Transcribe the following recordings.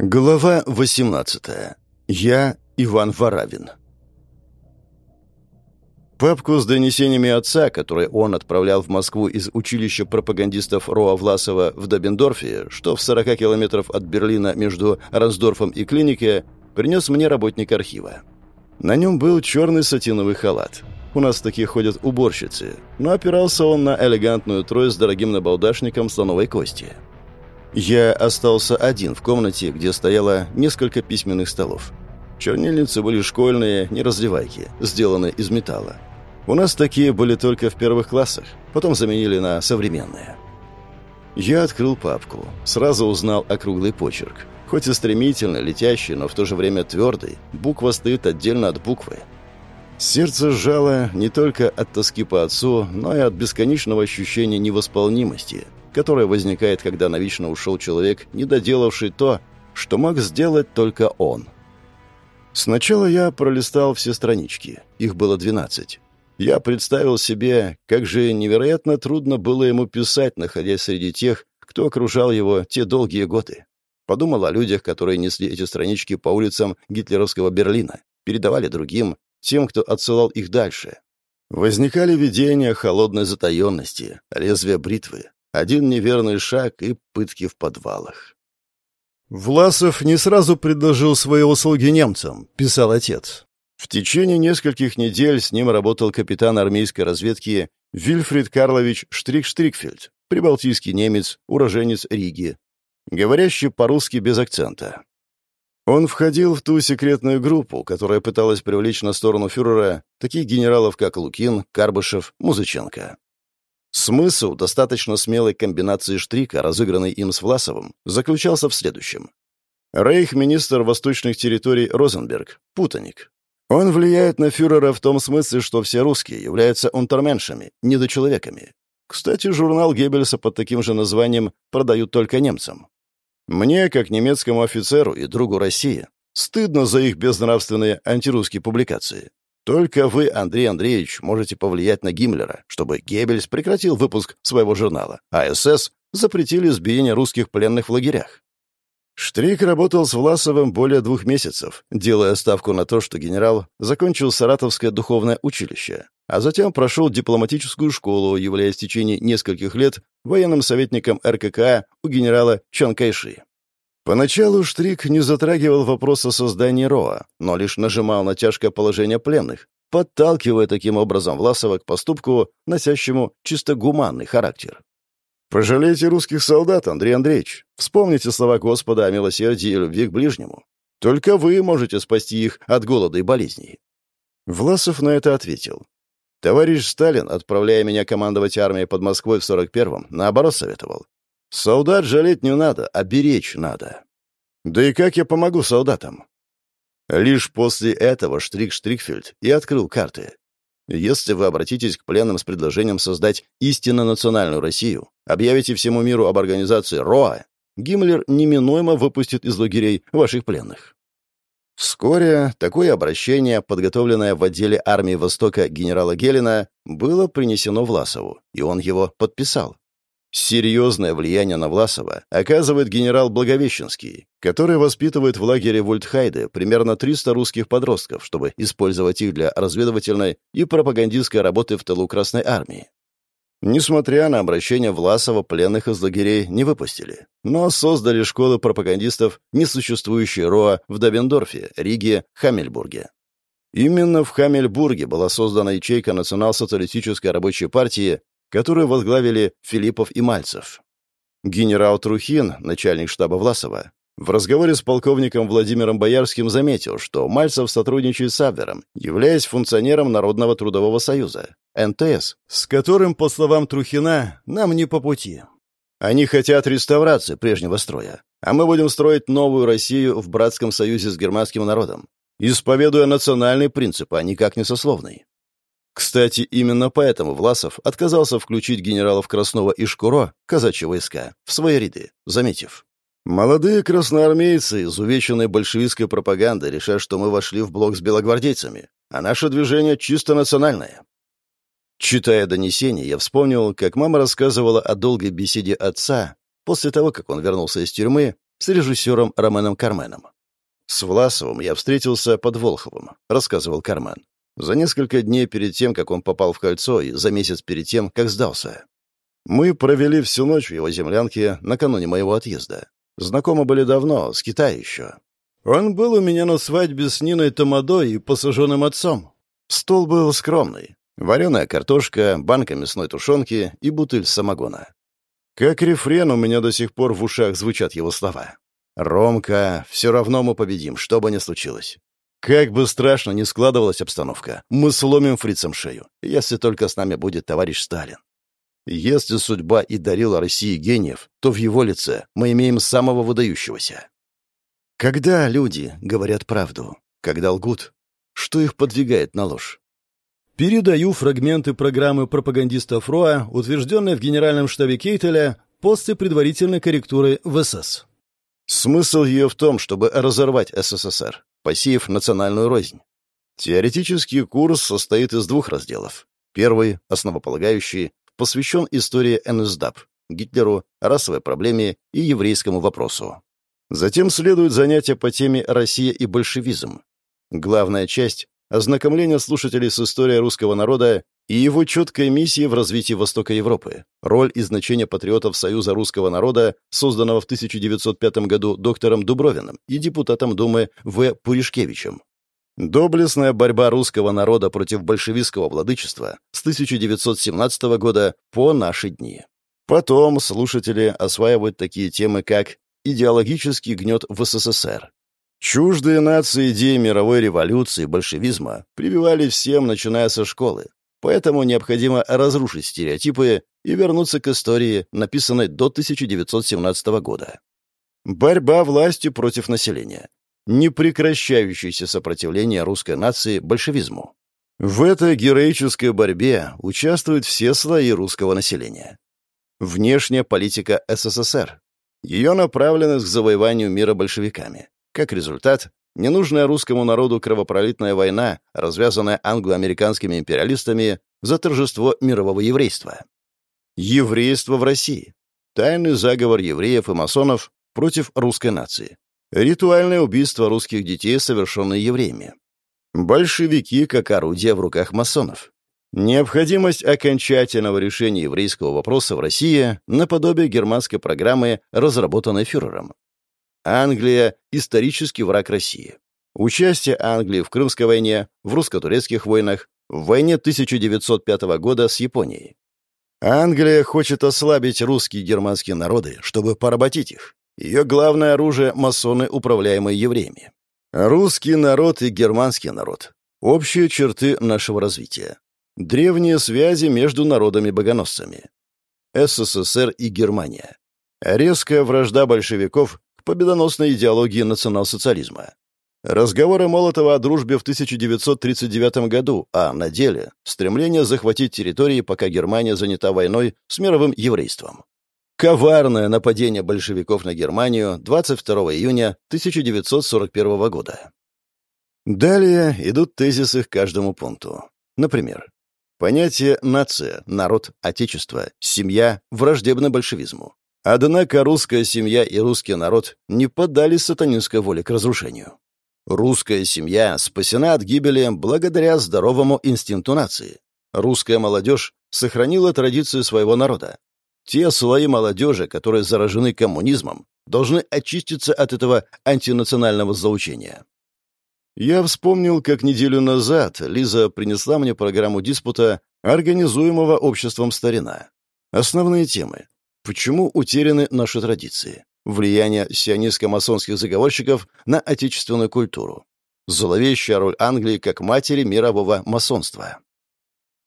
Глава 18. Я Иван Варавин. Папку с донесениями отца, которые он отправлял в Москву из училища пропагандистов Роа Власова в Добендорфе, что в 40 километров от Берлина между Рансдорфом и клинике, принес мне работник архива. На нем был черный сатиновый халат. У нас такие ходят уборщицы, но опирался он на элегантную трость с дорогим набалдашником слоновой кости. Я остался один в комнате, где стояло несколько письменных столов. Чернильницы были школьные, не разливайки, сделанные из металла. У нас такие были только в первых классах, потом заменили на современные. Я открыл папку, сразу узнал округлый почерк. Хоть и стремительно, летящий, но в то же время твердый, буква стоит отдельно от буквы. Сердце сжало не только от тоски по отцу, но и от бесконечного ощущения невосполнимости, которое возникает, когда навечно ушел человек, не доделавший то, что мог сделать только он. Сначала я пролистал все странички, их было 12. Я представил себе, как же невероятно трудно было ему писать, находясь среди тех, кто окружал его те долгие годы. Подумал о людях, которые несли эти странички по улицам гитлеровского Берлина, передавали другим, тем, кто отсылал их дальше. Возникали видения холодной затаенности, лезвия бритвы, один неверный шаг и пытки в подвалах. «Власов не сразу предложил свои услуги немцам», — писал отец. В течение нескольких недель с ним работал капитан армейской разведки Вильфрид Карлович Штрик-Штрикфельд, прибалтийский немец, уроженец Риги, говорящий по-русски без акцента. Он входил в ту секретную группу, которая пыталась привлечь на сторону фюрера таких генералов, как Лукин, Карбышев, Музыченко. Смысл достаточно смелой комбинации Штрика, разыгранной им с Власовым, заключался в следующем. Рейх-министр восточных территорий Розенберг – путаник. Он влияет на фюрера в том смысле, что все русские являются унтерменшами, недочеловеками. Кстати, журнал Геббельса под таким же названием продают только немцам. Мне, как немецкому офицеру и другу России, стыдно за их безнравственные антирусские публикации. Только вы, Андрей Андреевич, можете повлиять на Гиммлера, чтобы Геббельс прекратил выпуск своего журнала, а СС запретили избиение русских пленных в лагерях. Штрик работал с Власовым более двух месяцев, делая ставку на то, что генерал закончил Саратовское духовное училище, а затем прошел дипломатическую школу, являясь в течение нескольких лет военным советником РККА у генерала Чан Кайши. Поначалу Штрик не затрагивал вопрос о создании РОА, но лишь нажимал на тяжкое положение пленных, подталкивая таким образом Власова к поступку, носящему чисто гуманный характер. Пожалейте русских солдат, Андрей Андреевич. Вспомните слова Господа о милосердии и любви к ближнему. Только вы можете спасти их от голода и болезней. Власов на это ответил. Товарищ Сталин, отправляя меня командовать армией под Москвой в 41-м, наоборот советовал. Солдат жалеть не надо, а беречь надо. Да и как я помогу солдатам? Лишь после этого Штрик Штрикфельд и открыл карты. Если вы обратитесь к пленным с предложением создать истинно национальную Россию, объявите всему миру об организации РОА, Гиммлер неминуемо выпустит из лагерей ваших пленных. Вскоре такое обращение, подготовленное в отделе армии Востока генерала Гелена, было принесено Власову, и он его подписал. Серьезное влияние на Власова оказывает генерал Благовещенский, который воспитывает в лагере Вольтхайде примерно 300 русских подростков, чтобы использовать их для разведывательной и пропагандистской работы в тылу Красной Армии. Несмотря на обращение Власова, пленных из лагерей не выпустили, но создали школы пропагандистов, несуществующие РОА в Добендорфе, Риге, Хамельбурге. Именно в Хамельбурге была создана ячейка национал-социалистической рабочей партии, которую возглавили Филиппов и Мальцев. Генерал Трухин, начальник штаба Власова, в разговоре с полковником Владимиром Боярским заметил, что Мальцев сотрудничает с Абвером, являясь функционером Народного трудового союза, НТС, с которым, по словам Трухина, нам не по пути. Они хотят реставрации прежнего строя, а мы будем строить новую Россию в братском союзе с германским народом, исповедуя национальный принцип, а никак не сословный. Кстати, именно поэтому Власов отказался включить генералов Краснова и Шкуро, казачьи войска, в свои ряды, заметив. «Молодые красноармейцы, изувеченные большевистской пропагандой, решают, что мы вошли в блок с белогвардейцами, а наше движение чисто национальное». Читая донесение, я вспомнил, как мама рассказывала о долгой беседе отца после того, как он вернулся из тюрьмы, с режиссером Роменом Карменом. «С Власовым я встретился под Волховым», — рассказывал Кармен. За несколько дней перед тем, как он попал в кольцо, и за месяц перед тем, как сдался. Мы провели всю ночь в его землянке накануне моего отъезда. Знакомы были давно, с Китая еще. Он был у меня на свадьбе с Ниной Тамадой и посаженным отцом. Стол был скромный. Вареная картошка, банка мясной тушенки и бутыль самогона. Как рефрен у меня до сих пор в ушах звучат его слова. «Ромка, все равно мы победим, что бы ни случилось. Как бы страшно ни складывалась обстановка, мы сломим фрицам шею, если только с нами будет товарищ Сталин. Если судьба и дарила России гениев, то в его лице мы имеем самого выдающегося. Когда люди говорят правду, когда лгут, что их подвигает на ложь? Передаю фрагменты программы пропагандистов РОА, утвержденной в Генеральном штабе Кейтеля после предварительной корректуры в СС. Смысл ее в том, чтобы разорвать СССР, посеяв национальную рознь. Теоретический курс состоит из двух разделов. Первый, основополагающий, посвящен истории НСДАП, Гитлеру, расовой проблеме и еврейскому вопросу. Затем следует занятие по теме «Россия и большевизм». Главная часть — ознакомление слушателей с историей русского народа и его четкой миссией в развитии Востока Европы, роль и значение патриотов Союза русского народа, созданного в 1905 году доктором Дубровиным и депутатом Думы В. Пуришкевичем. Доблестная борьба русского народа против большевистского владычества с 1917 года по наши дни. Потом слушатели осваивают такие темы, как идеологический гнет в СССР. Чуждые нации идеи мировой революции, большевизма прививали всем, начиная со школы. Поэтому необходимо разрушить стереотипы и вернуться к истории, написанной до 1917 года. Борьба власти против населения непрекращающееся сопротивление русской нации большевизму. В этой героической борьбе участвуют все слои русского населения. Внешняя политика СССР. Ее направленность к завоеванию мира большевиками. Как результат, ненужная русскому народу кровопролитная война, развязанная англо-американскими империалистами за торжество мирового еврейства. Еврейство в России. Тайный заговор евреев и масонов против русской нации. Ритуальное убийство русских детей, совершенное евреями. Большевики как орудие в руках масонов. Необходимость окончательного решения еврейского вопроса в России наподобие германской программы, разработанной фюрером. Англия – исторический враг России. Участие Англии в Крымской войне, в русско-турецких войнах, в войне 1905 года с Японией. Англия хочет ослабить русские и германские народы, чтобы поработить их. Ее главное оружие — масоны, управляемые евреями. Русский народ и германский народ — общие черты нашего развития. Древние связи между народами-богоносцами. СССР и Германия. Резкая вражда большевиков победоносной идеологии национал-социализма. Разговоры Молотова о дружбе в 1939 году, а на деле стремление захватить территории, пока Германия занята войной с мировым еврейством. Коварное нападение большевиков на Германию 22 июня 1941 года. Далее идут тезисы к каждому пункту. Например, понятие «нация», «народ», «отечество», «семья» враждебно большевизму. Однако русская семья и русский народ не поддались сатанинской воле к разрушению. Русская семья спасена от гибели благодаря здоровому инстинкту нации. Русская молодежь сохранила традицию своего народа, те слои молодежи, которые заражены коммунизмом, должны очиститься от этого антинационального заучения. Я вспомнил, как неделю назад Лиза принесла мне программу диспута, организуемого обществом «Старина». Основные темы. Почему утеряны наши традиции? Влияние сионистско-масонских заговорщиков на отечественную культуру. Зловещая роль Англии как матери мирового масонства.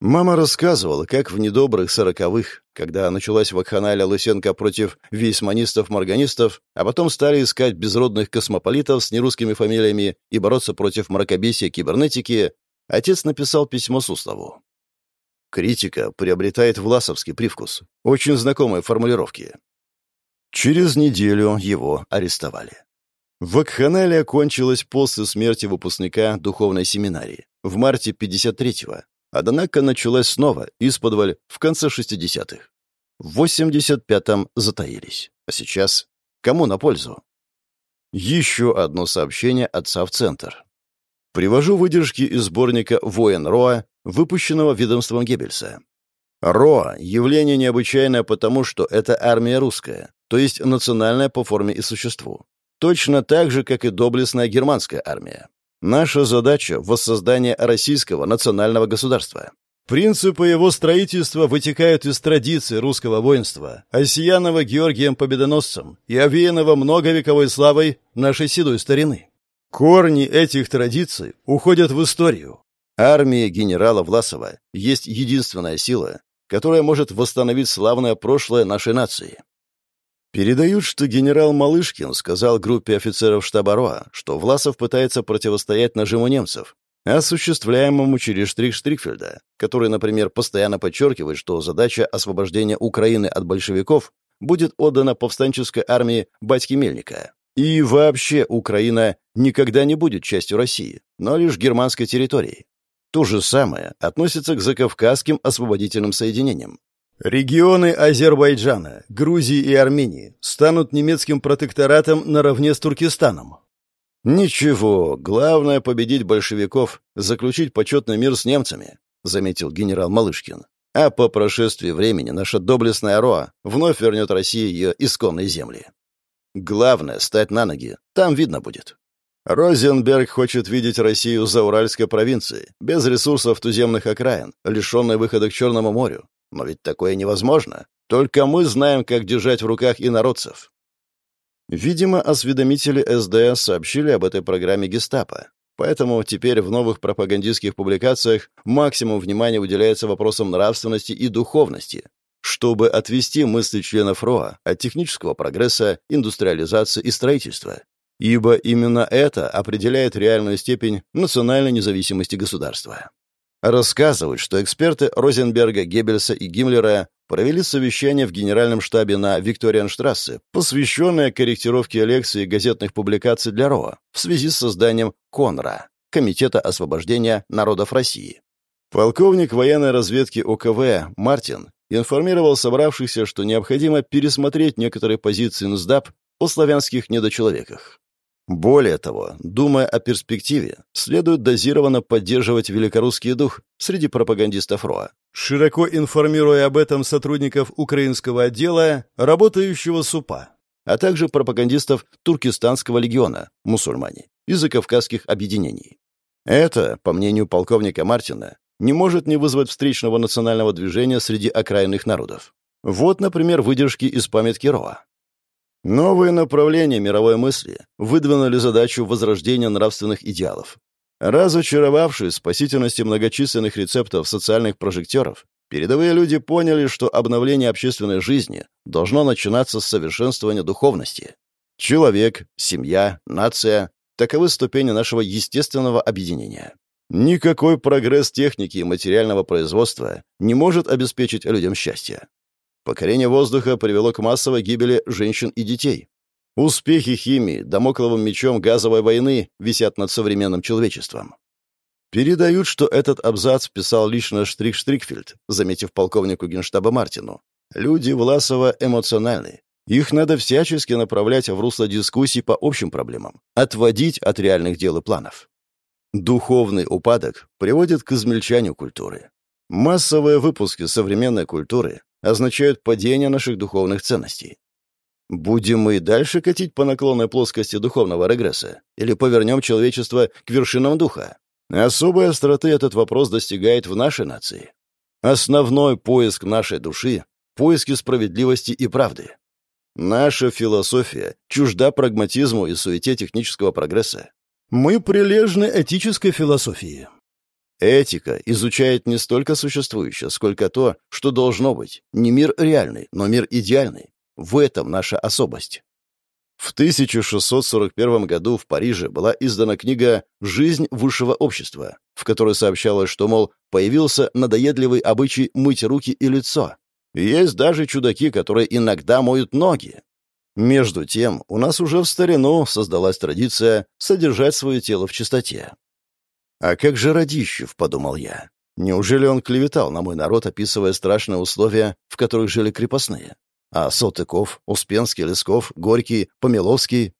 Мама рассказывала, как в недобрых сороковых, когда началась вакханалия Лысенко против вейсманистов-морганистов, а потом стали искать безродных космополитов с нерусскими фамилиями и бороться против мракобесия кибернетики, отец написал письмо Суслову. Критика приобретает власовский привкус. Очень знакомые формулировки. Через неделю его арестовали. Вакханалия кончилась после смерти выпускника духовной семинарии в марте 53-го, Однако началась снова, из подваль, в конце 60-х. В 85-м затаились. А сейчас кому на пользу? Еще одно сообщение отца в центр. Привожу выдержки из сборника «Воин Роа», выпущенного ведомством Геббельса. Роа — явление необычайное потому, что это армия русская, то есть национальная по форме и существу. Точно так же, как и доблестная германская армия. Наша задача — воссоздание российского национального государства. Принципы его строительства вытекают из традиций русского воинства, осиянного Георгием Победоносцем и овеянного многовековой славой нашей седой старины. Корни этих традиций уходят в историю. Армия генерала Власова есть единственная сила, которая может восстановить славное прошлое нашей нации. Передают, что генерал Малышкин сказал группе офицеров штаба РОА, что Власов пытается противостоять нажиму немцев, осуществляемому через штрих Штрикфельда, который, например, постоянно подчеркивает, что задача освобождения Украины от большевиков будет отдана повстанческой армии Батьки Мельника. И вообще Украина никогда не будет частью России, но лишь германской территорией. То же самое относится к закавказским освободительным соединениям. Регионы Азербайджана, Грузии и Армении станут немецким протекторатом наравне с Туркестаном. Ничего, главное победить большевиков, заключить почетный мир с немцами, заметил генерал Малышкин. А по прошествии времени наша доблестная Роа вновь вернет России ее исконные земли. Главное — стать на ноги, там видно будет. Розенберг хочет видеть Россию за Уральской провинцией, без ресурсов туземных окраин, лишенной выхода к Черному морю. Но ведь такое невозможно. Только мы знаем, как держать в руках инородцев. Видимо, осведомители СДС сообщили об этой программе гестапо. Поэтому теперь в новых пропагандистских публикациях максимум внимания уделяется вопросам нравственности и духовности, чтобы отвести мысли членов РОА от технического прогресса, индустриализации и строительства ибо именно это определяет реальную степень национальной независимости государства. Рассказывают, что эксперты Розенберга, Геббельса и Гиммлера провели совещание в Генеральном штабе на Викторианштрассе, посвященное корректировке лекций и газетных публикаций для РОА в связи с созданием КОНРА – Комитета освобождения народов России. Полковник военной разведки ОКВ Мартин информировал собравшихся, что необходимо пересмотреть некоторые позиции НСДАП о славянских недочеловеках. Более того, думая о перспективе, следует дозированно поддерживать великорусский дух среди пропагандистов РОА, широко информируя об этом сотрудников украинского отдела, работающего с УПА, а также пропагандистов Туркестанского легиона, мусульмане, и закавказских объединений. Это, по мнению полковника Мартина, не может не вызвать встречного национального движения среди окраинных народов. Вот, например, выдержки из памятки Роа. Новые направления мировой мысли выдвинули задачу возрождения нравственных идеалов. Разочаровавшись спасительности многочисленных рецептов социальных прожекторов, передовые люди поняли, что обновление общественной жизни должно начинаться с совершенствования духовности. Человек, семья, нация — таковы ступени нашего естественного объединения. Никакой прогресс техники и материального производства не может обеспечить людям счастье. Покорение воздуха привело к массовой гибели женщин и детей. Успехи химии, домокловым мечом газовой войны висят над современным человечеством. Передают, что этот абзац писал лично Штрих Штрикфельд, заметив полковнику генштаба Мартину. Люди Власова эмоциональны. Их надо всячески направлять в русло дискуссий по общим проблемам, отводить от реальных дел и планов. Духовный упадок приводит к измельчанию культуры. Массовые выпуски современной культуры означают падение наших духовных ценностей. Будем мы и дальше катить по наклонной плоскости духовного регресса или повернем человечество к вершинам духа? Особой остроты этот вопрос достигает в нашей нации. Основной поиск нашей души — поиски справедливости и правды. Наша философия чужда прагматизму и суете технического прогресса. Мы прилежны этической философии. Этика изучает не столько существующее, сколько то, что должно быть. Не мир реальный, но мир идеальный. В этом наша особость. В 1641 году в Париже была издана книга «Жизнь высшего общества», в которой сообщалось, что, мол, появился надоедливый обычай мыть руки и лицо. Есть даже чудаки, которые иногда моют ноги. Между тем, у нас уже в старину создалась традиция содержать свое тело в чистоте. «А как же Радищев?» — подумал я. «Неужели он клеветал на мой народ, описывая страшные условия, в которых жили крепостные? А Салтыков, Успенский, Лесков, Горький, Помиловский?»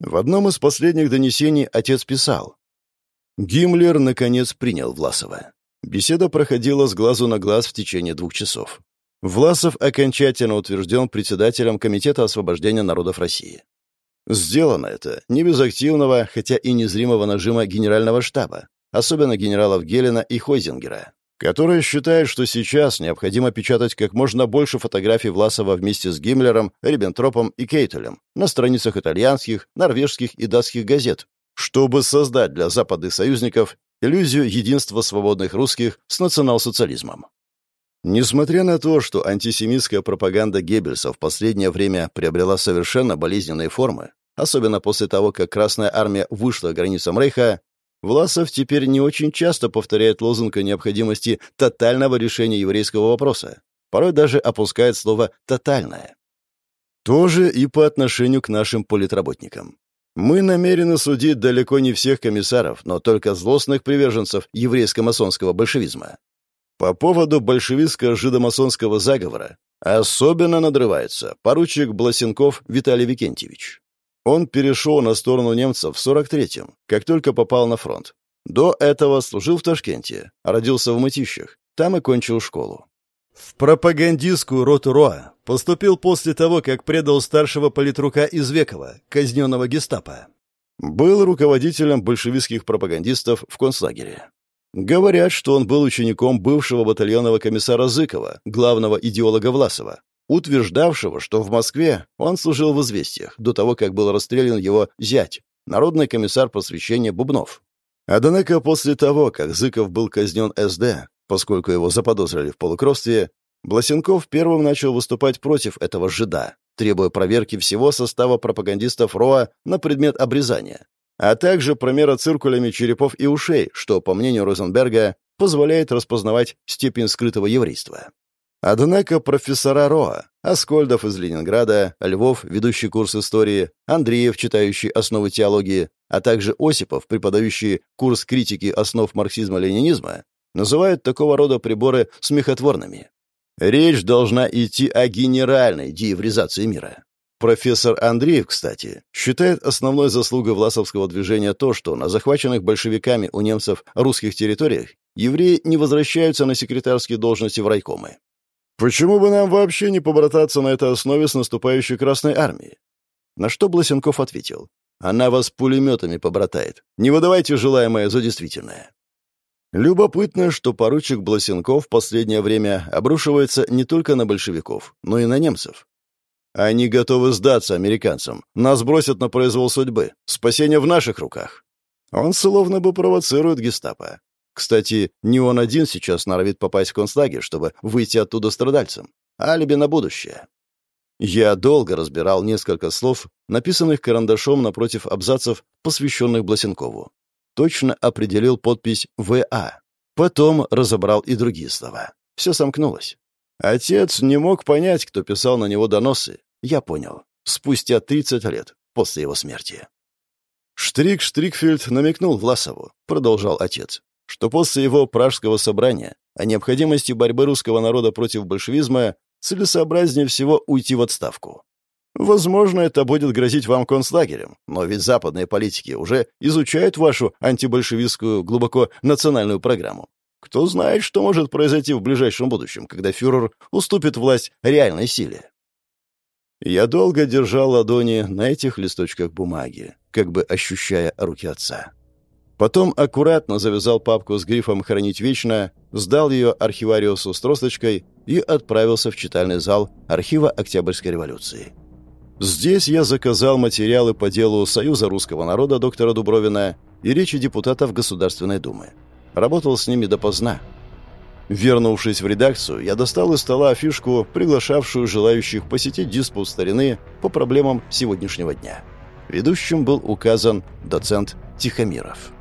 В одном из последних донесений отец писал. Гиммлер, наконец, принял Власова. Беседа проходила с глазу на глаз в течение двух часов. Власов окончательно утвержден председателем Комитета освобождения народов России. Сделано это не без активного, хотя и незримого нажима генерального штаба, особенно генералов Гелена и Хойзингера, которые считают, что сейчас необходимо печатать как можно больше фотографий Власова вместе с Гиммлером, Риббентропом и Кейтелем на страницах итальянских, норвежских и датских газет, чтобы создать для западных союзников иллюзию единства свободных русских с национал-социализмом. Несмотря на то, что антисемитская пропаганда Геббельса в последнее время приобрела совершенно болезненные формы, особенно после того, как Красная Армия вышла к границам Рейха, Власов теперь не очень часто повторяет лозунг о необходимости тотального решения еврейского вопроса. Порой даже опускает слово «тотальное». Тоже и по отношению к нашим политработникам. Мы намерены судить далеко не всех комиссаров, но только злостных приверженцев еврейско-масонского большевизма. По поводу большевистско-жидомасонского заговора особенно надрывается поручик Бласенков Виталий Викентьевич. Он перешел на сторону немцев в 43-м, как только попал на фронт. До этого служил в Ташкенте, родился в Мытищах, там и кончил школу. В пропагандистскую роту РОА поступил после того, как предал старшего политрука Извекова, казненного гестапо. Был руководителем большевистских пропагандистов в концлагере. Говорят, что он был учеником бывшего батальонного комиссара Зыкова, главного идеолога Власова, утверждавшего, что в Москве он служил в «Известиях» до того, как был расстрелян его зять, народный комиссар просвещения Бубнов. Однако после того, как Зыков был казнен СД, поскольку его заподозрили в полукровстве, Бласенков первым начал выступать против этого жида, требуя проверки всего состава пропагандистов РОА на предмет обрезания, а также промера циркулями черепов и ушей, что, по мнению Розенберга, позволяет распознавать степень скрытого еврейства. Однако профессора РОА, Аскольдов из Ленинграда, Львов, ведущий курс истории, Андреев, читающий основы теологии, а также Осипов, преподающий курс критики основ марксизма-ленинизма, называют такого рода приборы смехотворными. Речь должна идти о генеральной деевризации мира. Профессор Андреев, кстати, считает основной заслугой власовского движения то, что на захваченных большевиками у немцев русских территориях евреи не возвращаются на секретарские должности в райкомы. Почему бы нам вообще не побрататься на этой основе с наступающей Красной Армией? На что Бласенков ответил. Она вас пулеметами побратает. Не выдавайте желаемое за действительное. Любопытно, что поручик Бласенков в последнее время обрушивается не только на большевиков, но и на немцев. Они готовы сдаться американцам. Нас бросят на произвол судьбы. Спасение в наших руках. Он словно бы провоцирует гестапо. Кстати, не он один сейчас норовит попасть в концлагерь, чтобы выйти оттуда страдальцем. Алиби на будущее. Я долго разбирал несколько слов, написанных карандашом напротив абзацев, посвященных Бласенкову. Точно определил подпись «ВА». Потом разобрал и другие слова. Все сомкнулось. Отец не мог понять, кто писал на него доносы. Я понял. Спустя 30 лет после его смерти. Штрик Штрикфельд намекнул Власову, продолжал отец, что после его пражского собрания о необходимости борьбы русского народа против большевизма целесообразнее всего уйти в отставку. Возможно, это будет грозить вам концлагерем, но ведь западные политики уже изучают вашу антибольшевистскую глубоко национальную программу. Кто знает, что может произойти в ближайшем будущем, когда фюрер уступит власть реальной силе. Я долго держал ладони на этих листочках бумаги, как бы ощущая руки отца. Потом аккуратно завязал папку с грифом «Хранить вечно», сдал ее архивариусу с тросточкой и отправился в читальный зал архива Октябрьской революции. Здесь я заказал материалы по делу Союза русского народа доктора Дубровина и речи депутатов Государственной Думы. Работал с ними допоздна. Вернувшись в редакцию, я достал из стола афишку, приглашавшую желающих посетить диспут старины по проблемам сегодняшнего дня. Ведущим был указан доцент Тихомиров.